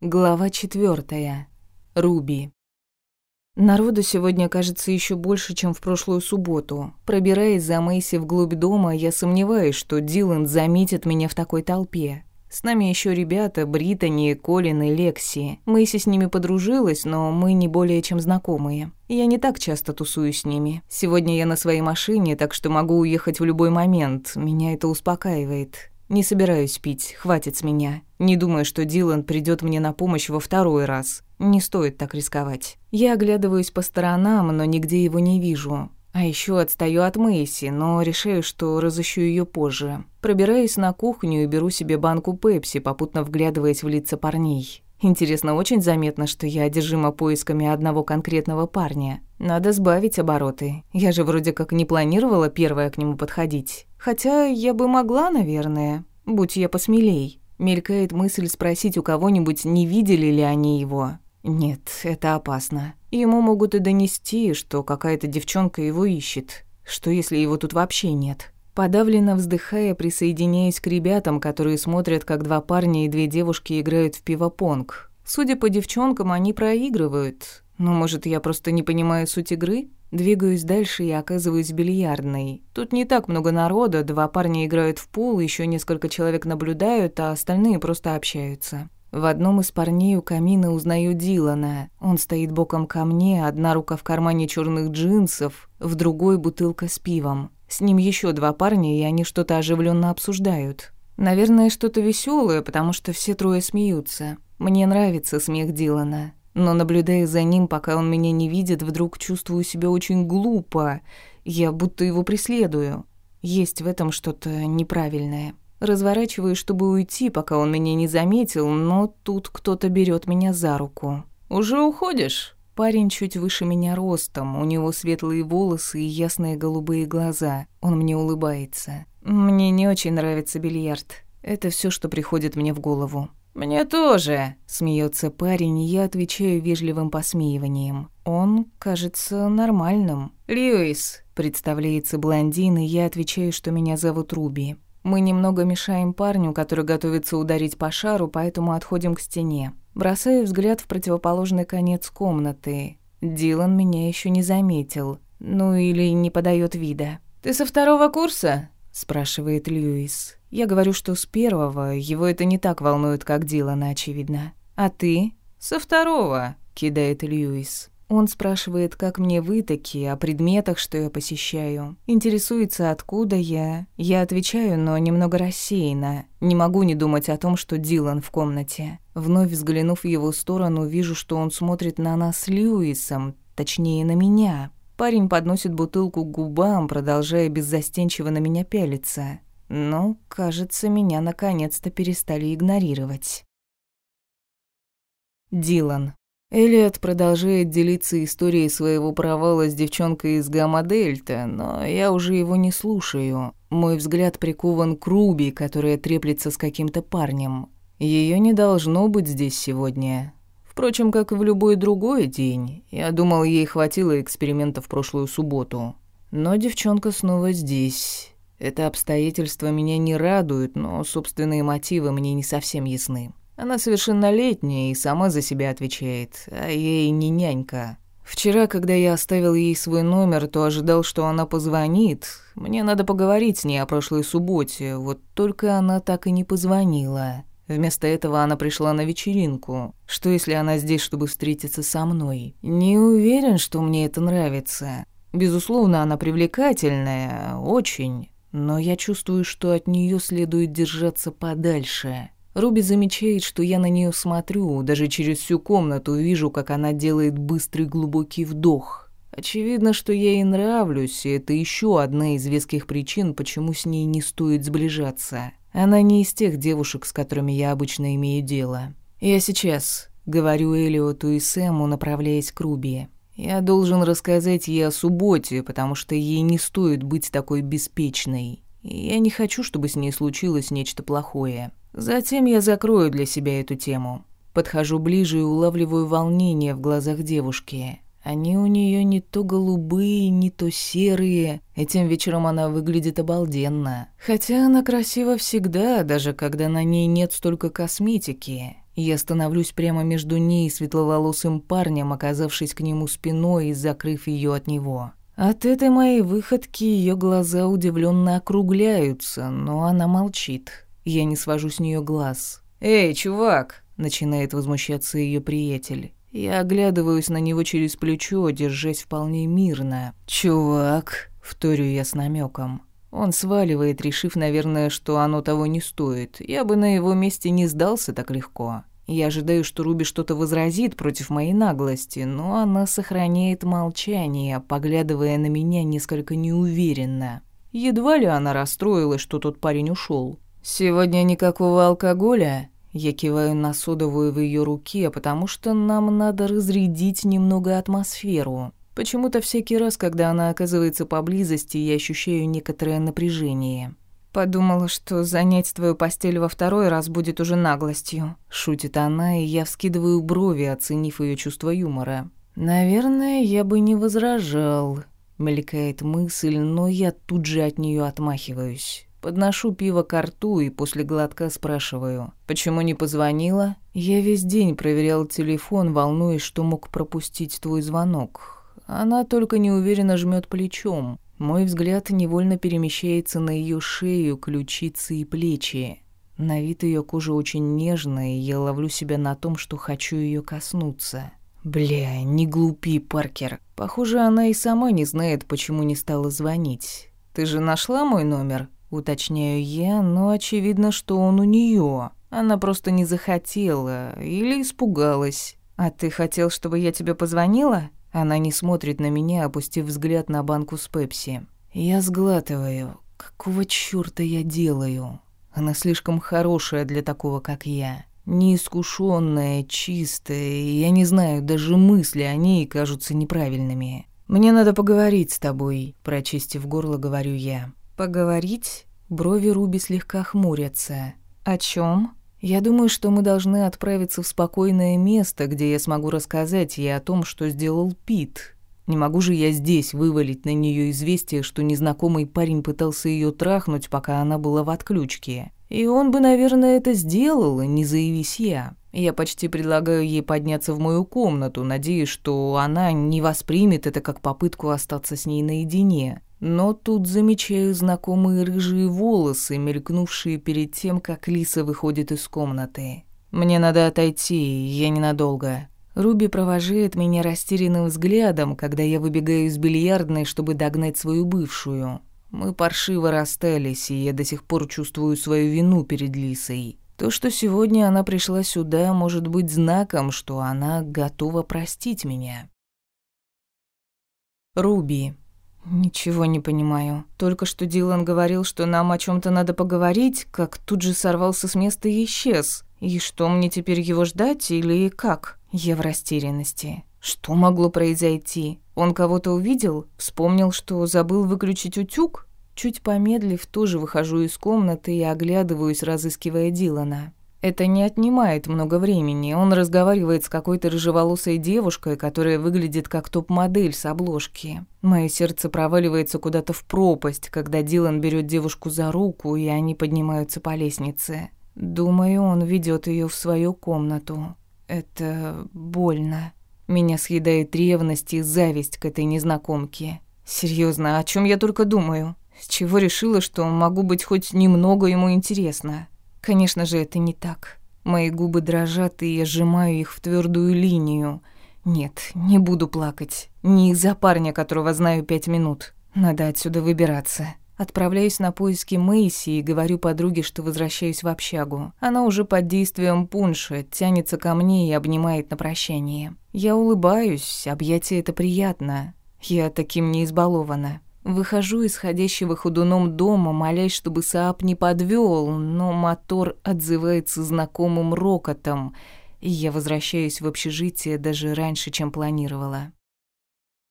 Глава четвертая. Руби. Народу сегодня кажется еще больше, чем в прошлую субботу. Пробираясь за Мэйси вглубь дома, я сомневаюсь, что Дилан заметит меня в такой толпе. С нами еще ребята, Британи, Колин и Лекси. Мэйси с ними подружилась, но мы не более чем знакомые. Я не так часто тусуюсь с ними. Сегодня я на своей машине, так что могу уехать в любой момент. Меня это успокаивает. Не собираюсь пить, хватит с меня. Не думаю, что Дилан придет мне на помощь во второй раз. Не стоит так рисковать. Я оглядываюсь по сторонам, но нигде его не вижу. А еще отстаю от Мэйси, но решаю, что разыщу ее позже. Пробираюсь на кухню и беру себе банку пепси, попутно вглядываясь в лица парней. Интересно, очень заметно, что я одержима поисками одного конкретного парня. Надо сбавить обороты. Я же вроде как не планировала первая к нему подходить. Хотя я бы могла, наверное, будь я посмелей. Мелькает мысль спросить у кого-нибудь, не видели ли они его. Нет, это опасно. Ему могут и донести, что какая-то девчонка его ищет. Что если его тут вообще нет? Подавленно вздыхая, присоединяюсь к ребятам, которые смотрят, как два парня и две девушки играют в пивопонг. Судя по девчонкам, они проигрывают. Но, может, я просто не понимаю суть игры? Двигаюсь дальше и оказываюсь в бильярдной. Тут не так много народа, два парня играют в пул, еще несколько человек наблюдают, а остальные просто общаются. В одном из парней у камина узнаю Дилана. Он стоит боком ко мне, одна рука в кармане черных джинсов, в другой бутылка с пивом. С ним еще два парня, и они что-то оживленно обсуждают. Наверное, что-то веселое, потому что все трое смеются. Мне нравится смех Дилана. Но наблюдая за ним, пока он меня не видит, вдруг чувствую себя очень глупо. Я будто его преследую. Есть в этом что-то неправильное. Разворачиваюсь, чтобы уйти, пока он меня не заметил, но тут кто-то берет меня за руку. «Уже уходишь?» Парень чуть выше меня ростом, у него светлые волосы и ясные голубые глаза. Он мне улыбается. Мне не очень нравится бильярд. Это все, что приходит мне в голову. «Мне тоже», — смеется парень, и я отвечаю вежливым посмеиванием. Он кажется нормальным. «Льюис», — представляется блондин, и я отвечаю, что меня зовут Руби. Мы немного мешаем парню, который готовится ударить по шару, поэтому отходим к стене. Бросаю взгляд в противоположный конец комнаты. Дилан меня еще не заметил. Ну или не подает вида. «Ты со второго курса?» – спрашивает Льюис. Я говорю, что с первого. Его это не так волнует, как Дилана, очевидно. «А ты?» «Со второго», – кидает Льюис. Он спрашивает, как мне вы такие, о предметах, что я посещаю. Интересуется, откуда я. Я отвечаю, но немного рассеянно. Не могу не думать о том, что Дилан в комнате. Вновь взглянув в его сторону, вижу, что он смотрит на нас с Льюисом, точнее, на меня. Парень подносит бутылку к губам, продолжая беззастенчиво на меня пялиться. Но, кажется, меня наконец-то перестали игнорировать. Дилан. Элliot продолжает делиться историей своего провала с девчонкой из Гамма-Дельта, но я уже его не слушаю. Мой взгляд прикован к Руби, которая треплется с каким-то парнем. Ее не должно быть здесь сегодня. Впрочем, как и в любой другой день. Я думал, ей хватило эксперимента в прошлую субботу. Но девчонка снова здесь. Это обстоятельство меня не радует, но собственные мотивы мне не совсем ясны. Она совершеннолетняя и сама за себя отвечает, а ей не нянька. Вчера, когда я оставил ей свой номер, то ожидал, что она позвонит. Мне надо поговорить с ней о прошлой субботе, вот только она так и не позвонила. Вместо этого она пришла на вечеринку. Что если она здесь, чтобы встретиться со мной? Не уверен, что мне это нравится. Безусловно, она привлекательная, очень. Но я чувствую, что от нее следует держаться подальше. Руби замечает, что я на нее смотрю, даже через всю комнату вижу, как она делает быстрый глубокий вдох. Очевидно, что я ей нравлюсь, и это еще одна из веских причин, почему с ней не стоит сближаться. Она не из тех девушек, с которыми я обычно имею дело. Я сейчас, говорю Элиоту и Сэму, направляясь к Руби. Я должен рассказать ей о субботе, потому что ей не стоит быть такой беспечной. И я не хочу, чтобы с ней случилось нечто плохое. Затем я закрою для себя эту тему. Подхожу ближе и улавливаю волнение в глазах девушки. Они у нее не то голубые, не то серые. Этим вечером она выглядит обалденно. Хотя она красива всегда, даже когда на ней нет столько косметики. Я становлюсь прямо между ней и светловолосым парнем, оказавшись к нему спиной и закрыв ее от него. От этой моей выходки ее глаза удивленно округляются, но она молчит. Я не свожу с нее глаз. «Эй, чувак!» — начинает возмущаться ее приятель. Я оглядываюсь на него через плечо, держась вполне мирно. «Чувак!» — вторю я с намеком. Он сваливает, решив, наверное, что оно того не стоит. Я бы на его месте не сдался так легко. Я ожидаю, что Руби что-то возразит против моей наглости, но она сохраняет молчание, поглядывая на меня несколько неуверенно. Едва ли она расстроилась, что тот парень ушел. «Сегодня никакого алкоголя?» Я киваю на содовую в ее руке, потому что нам надо разрядить немного атмосферу. Почему-то всякий раз, когда она оказывается поблизости, я ощущаю некоторое напряжение. «Подумала, что занять твою постель во второй раз будет уже наглостью», — шутит она, и я вскидываю брови, оценив ее чувство юмора. «Наверное, я бы не возражал», — мелькает мысль, но я тут же от нее отмахиваюсь. Подношу пиво к рту и после глотка спрашиваю, почему не позвонила? Я весь день проверял телефон, волнуясь, что мог пропустить твой звонок. Она только неуверенно жмет плечом. Мой взгляд невольно перемещается на ее шею, ключицы и плечи. На вид ее кожа очень нежная, и я ловлю себя на том, что хочу ее коснуться. Бля, не глупи, Паркер. Похоже, она и сама не знает, почему не стала звонить. Ты же нашла мой номер? Уточняю я, но очевидно, что он у нее. Она просто не захотела или испугалась. А ты хотел, чтобы я тебе позвонила? Она не смотрит на меня, опустив взгляд на банку с пепси. Я сглатываю. Какого чёрта я делаю? Она слишком хорошая для такого, как я. Неискушенная, чистая, я не знаю, даже мысли о ней кажутся неправильными. «Мне надо поговорить с тобой», – прочистив горло, говорю я. «Поговорить?» Брови Руби слегка хмурятся. «О чем? «Я думаю, что мы должны отправиться в спокойное место, где я смогу рассказать ей о том, что сделал Пит. Не могу же я здесь вывалить на нее известие, что незнакомый парень пытался ее трахнуть, пока она была в отключке. И он бы, наверное, это сделал, не заявись я. Я почти предлагаю ей подняться в мою комнату, надеясь, что она не воспримет это как попытку остаться с ней наедине. Но тут замечаю знакомые рыжие волосы, мелькнувшие перед тем, как Лиса выходит из комнаты. «Мне надо отойти, я ненадолго». Руби провожает меня растерянным взглядом, когда я выбегаю из бильярдной, чтобы догнать свою бывшую. Мы паршиво расстались, и я до сих пор чувствую свою вину перед Лисой. То, что сегодня она пришла сюда, может быть знаком, что она готова простить меня. Руби. «Ничего не понимаю. Только что Дилан говорил, что нам о чем то надо поговорить, как тут же сорвался с места и исчез. И что, мне теперь его ждать или как?» Я в растерянности. Что могло произойти? Он кого-то увидел? Вспомнил, что забыл выключить утюг? Чуть помедлив, тоже выхожу из комнаты и оглядываюсь, разыскивая Дилана. Это не отнимает много времени. Он разговаривает с какой-то рыжеволосой девушкой, которая выглядит как топ-модель с обложки. Мое сердце проваливается куда-то в пропасть, когда Дилан берет девушку за руку, и они поднимаются по лестнице. Думаю, он ведет ее в свою комнату. Это больно. Меня съедает ревность и зависть к этой незнакомке. Серьезно, о чем я только думаю? С чего решила, что могу быть хоть немного ему интересна? Конечно же, это не так. Мои губы дрожат, и я сжимаю их в твердую линию. Нет, не буду плакать. Не из-за парня, которого знаю пять минут. Надо отсюда выбираться. Отправляюсь на поиски Мэйси и говорю подруге, что возвращаюсь в общагу. Она уже под действием пунша, тянется ко мне и обнимает на прощание. Я улыбаюсь, объятие это приятно. Я таким не избалована. Выхожу из ходящего ходуном дома, молясь, чтобы Саап не подвёл, но мотор отзывается знакомым рокотом, и я возвращаюсь в общежитие даже раньше, чем планировала.